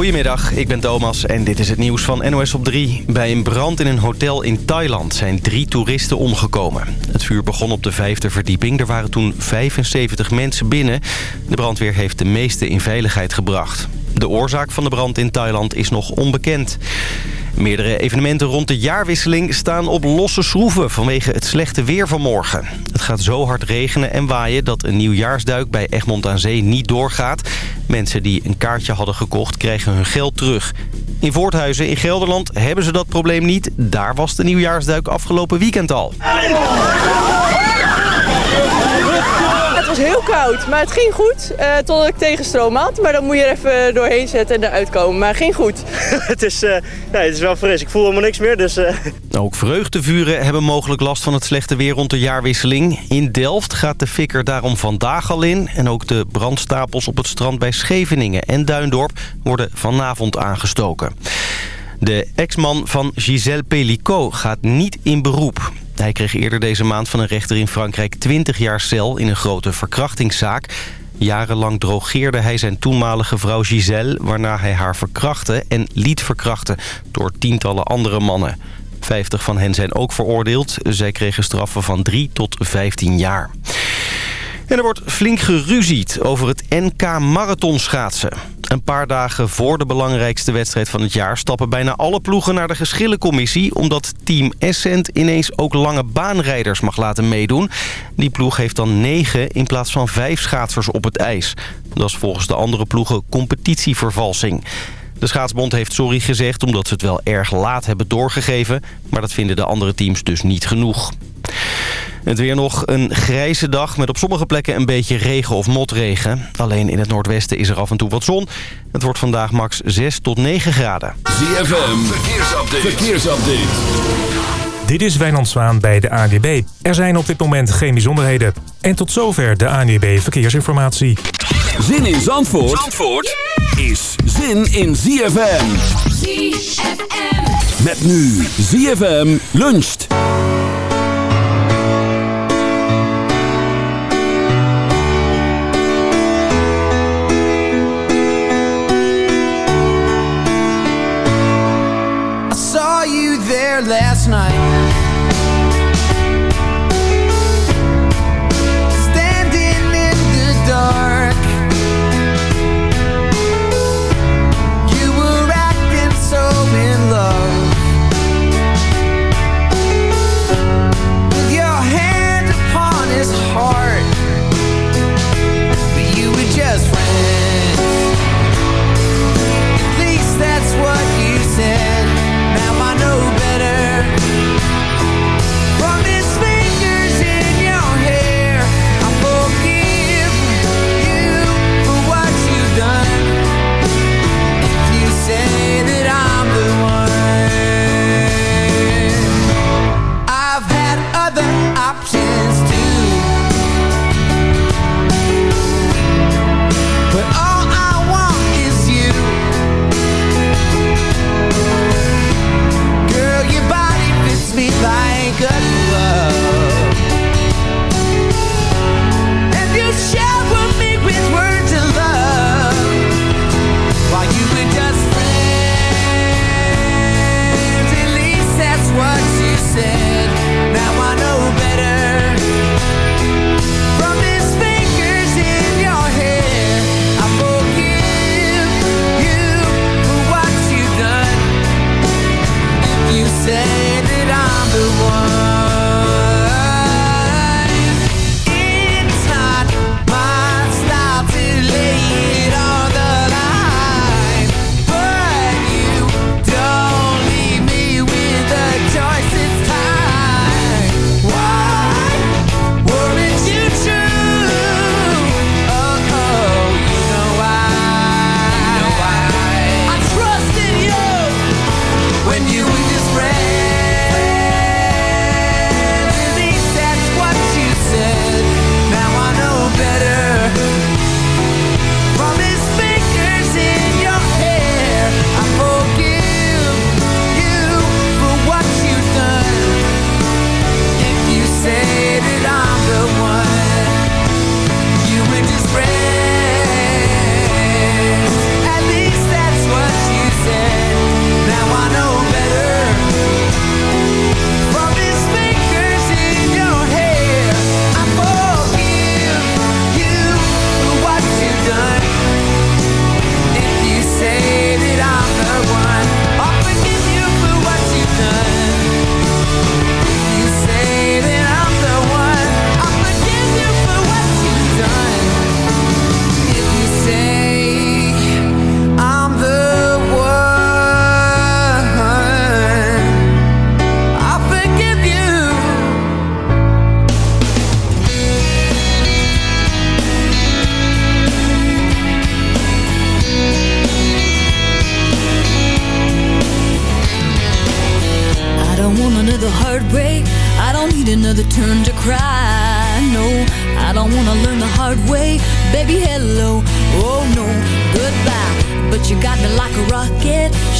Goedemiddag, ik ben Thomas en dit is het nieuws van NOS op 3. Bij een brand in een hotel in Thailand zijn drie toeristen omgekomen. Het vuur begon op de vijfde verdieping. Er waren toen 75 mensen binnen. De brandweer heeft de meeste in veiligheid gebracht. De oorzaak van de brand in Thailand is nog onbekend. Meerdere evenementen rond de jaarwisseling staan op losse schroeven vanwege het slechte weer van morgen. Het gaat zo hard regenen en waaien dat een nieuwjaarsduik bij Egmond aan Zee niet doorgaat. Mensen die een kaartje hadden gekocht krijgen hun geld terug. In Voorthuizen in Gelderland hebben ze dat probleem niet. Daar was de nieuwjaarsduik afgelopen weekend al. Was heel koud, maar het ging goed. Uh, totdat ik tegenstroom had. Maar dan moet je er even doorheen zetten en eruit komen. Maar het ging goed. het, is, uh, nee, het is wel fris. Ik voel helemaal niks meer. Dus, uh... Ook vreugdevuren hebben mogelijk last van het slechte weer rond de jaarwisseling. In Delft gaat de fikker daarom vandaag al in. En ook de brandstapels op het strand bij Scheveningen en Duindorp worden vanavond aangestoken. De ex-man van Gisèle Pellicot gaat niet in beroep. Hij kreeg eerder deze maand van een rechter in Frankrijk 20 jaar cel in een grote verkrachtingszaak. Jarenlang drogeerde hij zijn toenmalige vrouw Giselle... waarna hij haar verkrachtte en liet verkrachten door tientallen andere mannen. Vijftig van hen zijn ook veroordeeld. Zij kregen straffen van 3 tot 15 jaar. En er wordt flink geruzied over het NK marathonschaatsen. Een paar dagen voor de belangrijkste wedstrijd van het jaar... stappen bijna alle ploegen naar de geschillencommissie... omdat Team Essent ineens ook lange baanrijders mag laten meedoen. Die ploeg heeft dan negen in plaats van vijf schaatsers op het ijs. Dat is volgens de andere ploegen competitievervalsing. De schaatsbond heeft sorry gezegd omdat ze het wel erg laat hebben doorgegeven... maar dat vinden de andere teams dus niet genoeg. Het weer nog een grijze dag met op sommige plekken een beetje regen of motregen. Alleen in het noordwesten is er af en toe wat zon. Het wordt vandaag max 6 tot 9 graden. ZFM, verkeersupdate. verkeersupdate. Dit is Wijnand Zwaan bij de ANWB. Er zijn op dit moment geen bijzonderheden. En tot zover de ANWB Verkeersinformatie. Zin in Zandvoort, Zandvoort is zin in ZFM. ZFM. Met nu ZFM luncht. Last night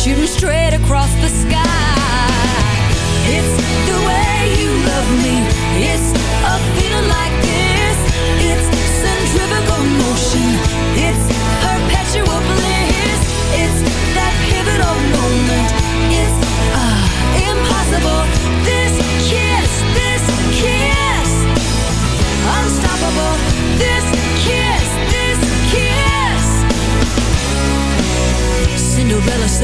Shooting straight across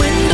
window.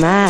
más.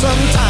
sometimes.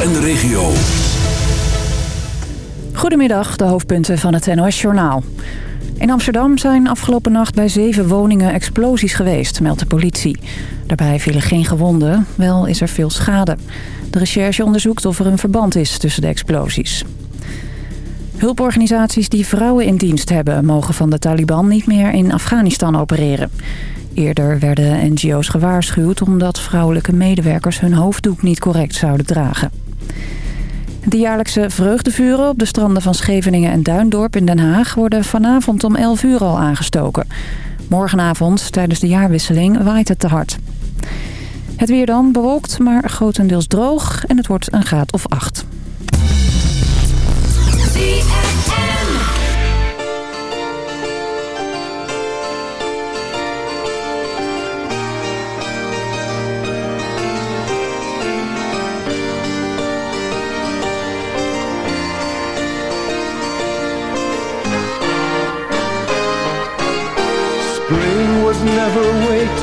En de regio. Goedemiddag, de hoofdpunten van het NOS-journaal. In Amsterdam zijn afgelopen nacht bij zeven woningen explosies geweest, meldt de politie. Daarbij vielen geen gewonden, wel is er veel schade. De recherche onderzoekt of er een verband is tussen de explosies. Hulporganisaties die vrouwen in dienst hebben... mogen van de Taliban niet meer in Afghanistan opereren. Eerder werden NGO's gewaarschuwd omdat vrouwelijke medewerkers hun hoofddoek niet correct zouden dragen. De jaarlijkse vreugdevuren op de stranden van Scheveningen en Duindorp in Den Haag... worden vanavond om 11 uur al aangestoken. Morgenavond, tijdens de jaarwisseling, waait het te hard. Het weer dan bewolkt, maar grotendeels droog en het wordt een graad of 8. Spring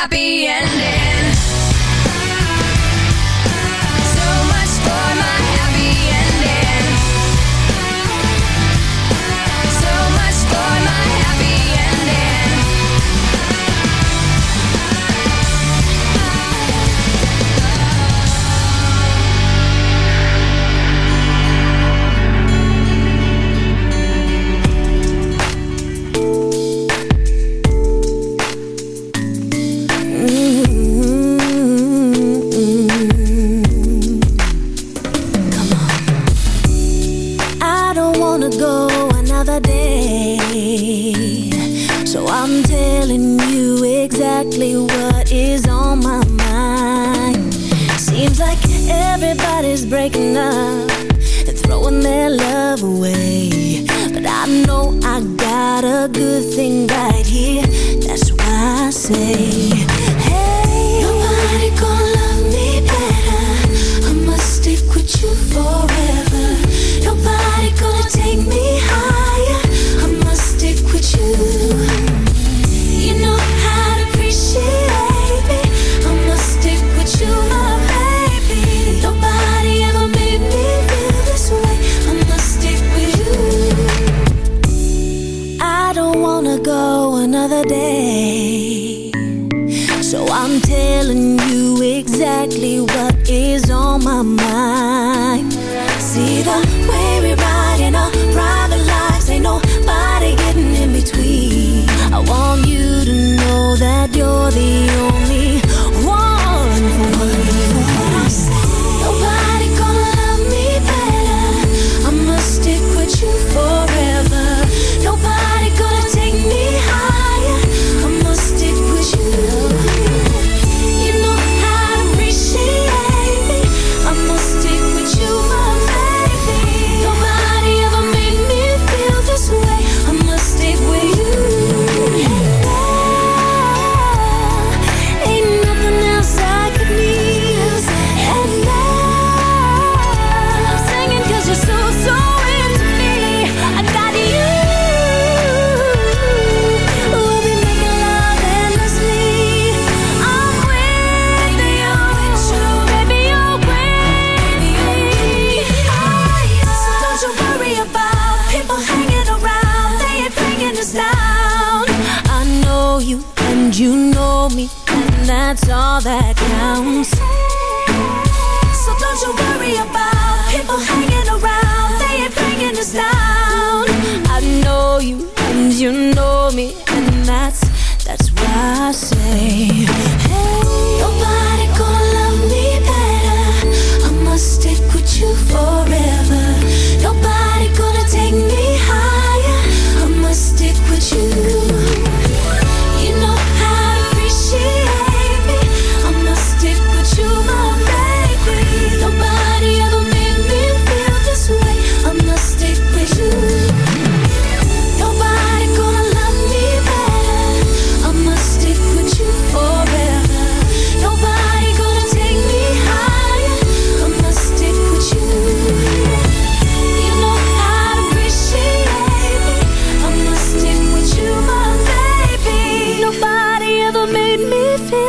happy ending.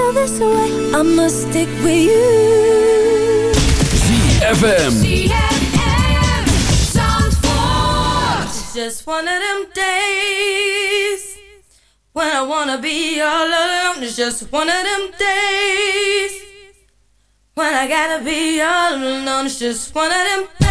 feel this way, I must stick with you. ZFM. Just one of them days when I wanna be all alone. It's just one of them days when I gotta be all alone. It's just one of them. Days.